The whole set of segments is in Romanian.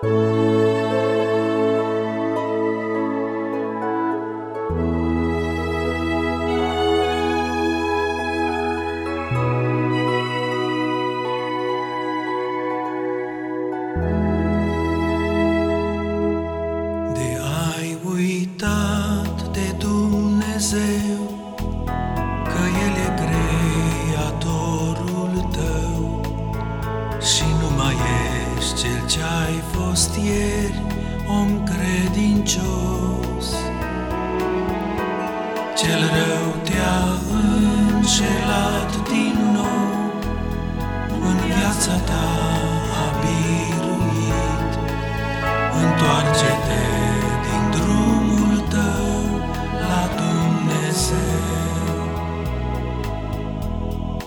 De ai uitat de Dumnezeu ești cel ce-ai fost ieri Om credincios Cel rău te-a înșelat din nou În viața ta a biruit Întoarce-te din drumul tău la Dumnezeu.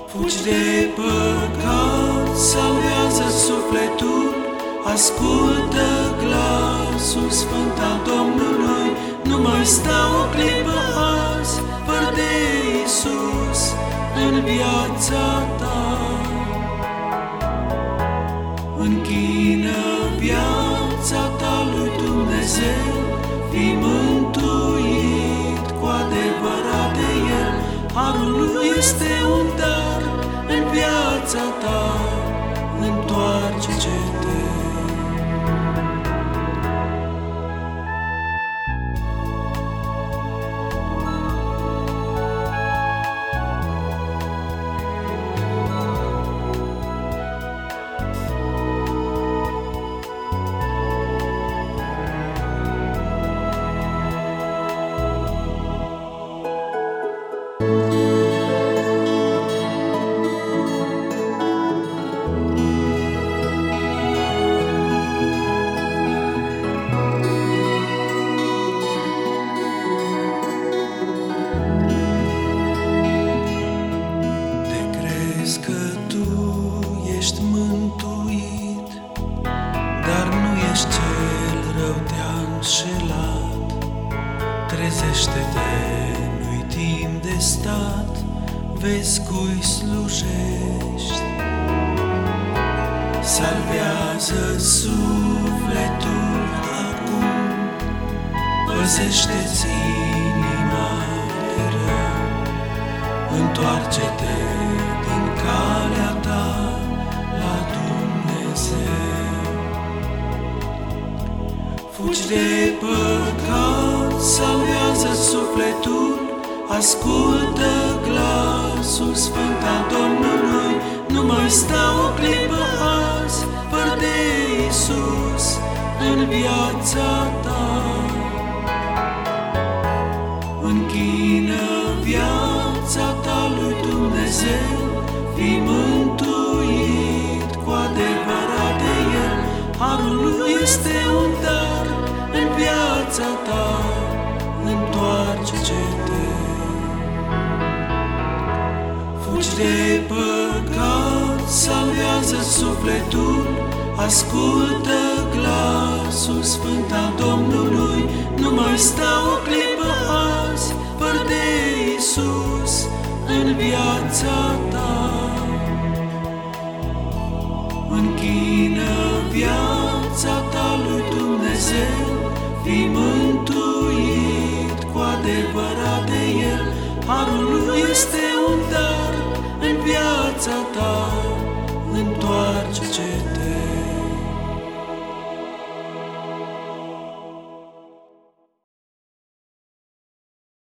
Fugi de păcat, salvează sufletul, ascultă glasul sfânt al Domnului, nu mai sta o clipă azi, fără de Iisus în viața ta. Închină viața ta lui Dumnezeu, fii mântuit cu adevărat de El. Harul lui este un dar în viața ta, întoarce-te. Crezi că tu ești mântuit, dar nu ești cel rău te-a înșelat. Trezește-te, nu-i timp de stat, vezi cui slujești. Salvează sufletul acum, păzește-ți inima de rău. Întoarce-te din calea ta la Dumnezeu. Fugi de păcat, salvează sufletul, ascultă glasul sfânt al Domnului, nu mai sta o clipă azi, fără de Iisus în viața ta. Închină Harul lui este un dar în viața ta, întoarce-te. Fugi de păcat, salvează sufletul, ascultă glasul sfânt al Domnului, nu mai sta o clipă azi, fără de Iisus în viața ta. Închină viața seara de el, harul lui este un dar în viața ta, întoarce-te.